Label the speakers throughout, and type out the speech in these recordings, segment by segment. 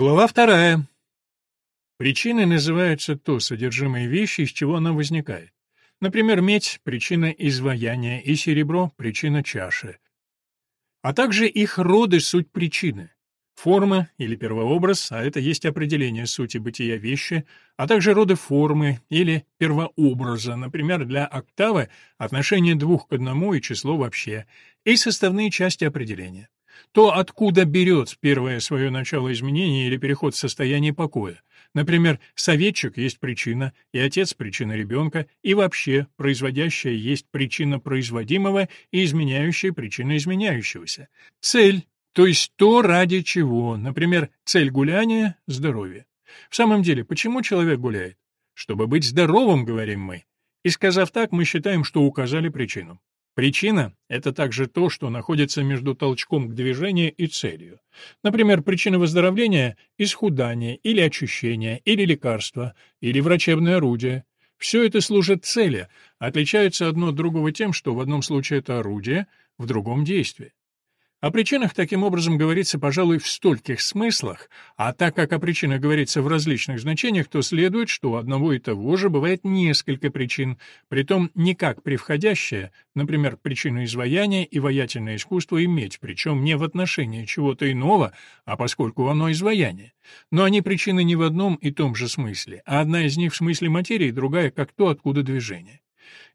Speaker 1: Глава вторая. Причиной называется то содержимое вещи, из чего она возникает. Например, медь — причина изваяния, и серебро — причина чаши. А также их роды — суть причины. Форма или первообраз, а это есть определение сути бытия вещи, а также роды формы или первообраза, например, для октавы отношение двух к одному и число вообще, и составные части определения. То, откуда берет первое свое начало изменения или переход в состояние покоя. Например, советчик есть причина, и отец — причина ребенка, и вообще производящая есть причина производимого и изменяющая причина изменяющегося. Цель то есть то, ради чего, например, цель гуляния – здоровье. В самом деле, почему человек гуляет? Чтобы быть здоровым, говорим мы. И сказав так, мы считаем, что указали причину. Причина — это также то, что находится между толчком к движению и целью. Например, причина выздоровления — исхудание или очищение, или лекарство, или врачебное орудие. Все это служит цели, отличаются одно от другого тем, что в одном случае это орудие, в другом — действие. О причинах таким образом говорится, пожалуй, в стольких смыслах, а так как о причинах говорится в различных значениях, то следует, что у одного и того же бывает несколько причин, притом не как превходящая, например, причина изваяния и воятельное искусство иметь, причем не в отношении чего-то иного, а поскольку оно изваяние. Но они причины не в одном и том же смысле, а одна из них в смысле материи, другая как то, откуда движение.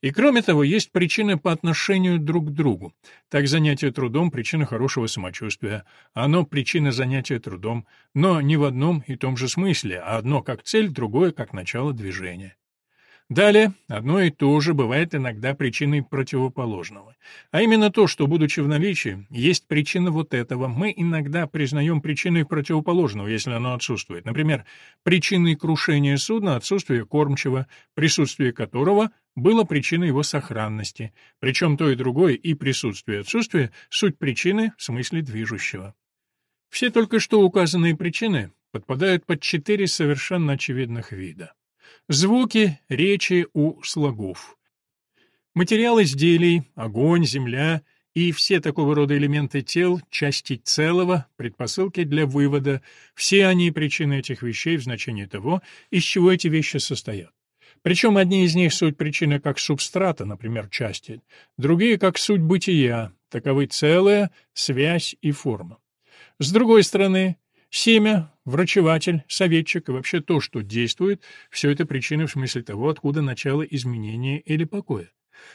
Speaker 1: И кроме того, есть причины по отношению друг к другу. Так занятие трудом – причина хорошего самочувствия, оно – причина занятия трудом, но не в одном и том же смысле, а одно как цель, другое как начало движения. Далее, одно и то же бывает иногда причиной противоположного. А именно то, что, будучи в наличии, есть причина вот этого, мы иногда признаем причиной противоположного, если оно отсутствует. Например, причиной крушения судна отсутствие кормчего, присутствие которого было причиной его сохранности. Причем то и другое, и присутствие и отсутствие, суть причины в смысле движущего. Все только что указанные причины подпадают под четыре совершенно очевидных вида. Звуки речи у слогов. Материал изделий, огонь, земля и все такого рода элементы тел, части целого, предпосылки для вывода, все они причины этих вещей в значении того, из чего эти вещи состоят. Причем одни из них суть причины как субстрата, например, части, другие как суть бытия, таковы целая, связь и форма. С другой стороны, Семя, врачеватель, советчик и вообще то, что действует, все это причины в смысле того, откуда начало изменения или покоя.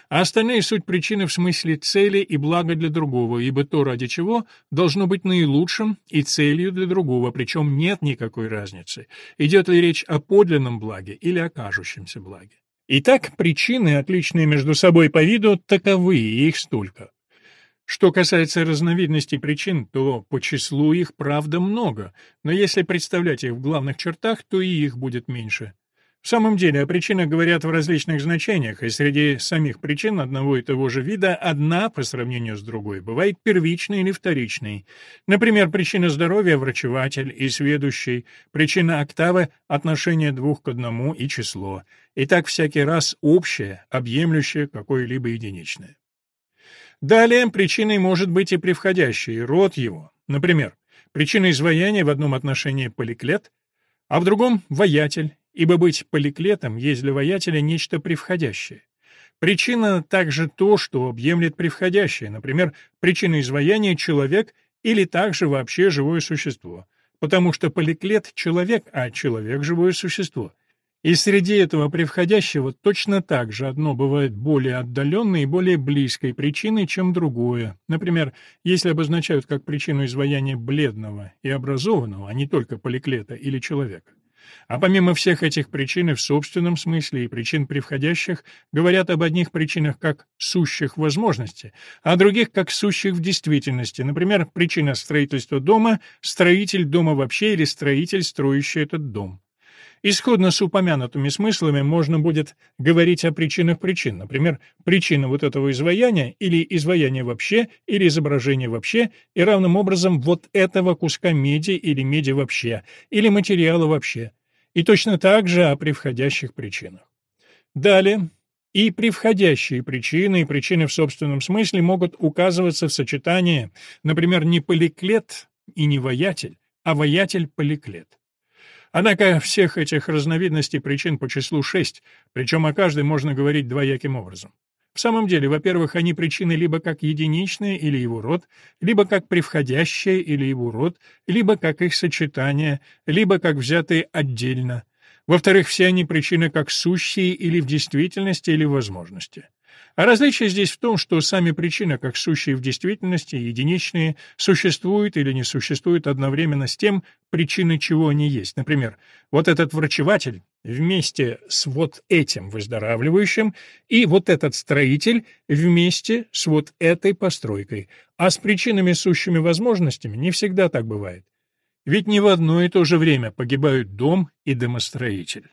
Speaker 1: А остальные суть причины в смысле цели и блага для другого, ибо то, ради чего, должно быть наилучшим и целью для другого, причем нет никакой разницы, идет ли речь о подлинном благе или о кажущемся благе. Итак, причины, отличные между собой по виду, таковы, и их столько. Что касается разновидностей причин, то по числу их, правда, много, но если представлять их в главных чертах, то и их будет меньше. В самом деле, о причинах говорят в различных значениях, и среди самих причин одного и того же вида одна, по сравнению с другой, бывает первичной или вторичной. Например, причина здоровья — врачеватель и сведущий, причина октавы — отношение двух к одному и число. И так всякий раз общее, объемлющее какое-либо единичное. Далее причиной может быть и превходящий, род его. Например, причина изваяния в одном отношении поликлет, а в другом — воятель, ибо быть поликлетом есть для воятеля нечто превходящее. Причина также то, что объемлет превходящее, например, причина изваяния — человек или также вообще живое существо, потому что поликлет — человек, а человек — живое существо. И среди этого превходящего точно так же одно бывает более отдаленной и более близкой причиной, чем другое. Например, если обозначают как причину изваяния бледного и образованного, а не только поликлета или человека. А помимо всех этих причин и в собственном смысле и причин превходящих, говорят об одних причинах как сущих возможности, а других как сущих в действительности. Например, причина строительства дома — строитель дома вообще или строитель, строящий этот дом. Исходно с упомянутыми смыслами можно будет говорить о причинах причин, например, причина вот этого изваяния или изваяния вообще, или изображения вообще, и равным образом вот этого куска меди или меди вообще, или материала вообще, и точно так же о превходящих причинах. Далее, и превходящие причины, и причины в собственном смысле могут указываться в сочетании, например, не поликлет и не воятель, а воятель Поликлет. Однако всех этих разновидностей причин по числу шесть, причем о каждой можно говорить двояким образом. В самом деле, во-первых, они причины либо как единичные или его род, либо как превходящие или его род, либо как их сочетание, либо как взятые отдельно. Во-вторых, все они причины как сущие или в действительности, или в возможности. А различие здесь в том, что сами причины, как сущие в действительности, единичные, существуют или не существуют одновременно с тем, причиной чего они есть. Например, вот этот врачеватель вместе с вот этим выздоравливающим и вот этот строитель вместе с вот этой постройкой. А с причинами сущими возможностями не всегда так бывает. Ведь не в одно и то же время погибают дом и домостроитель.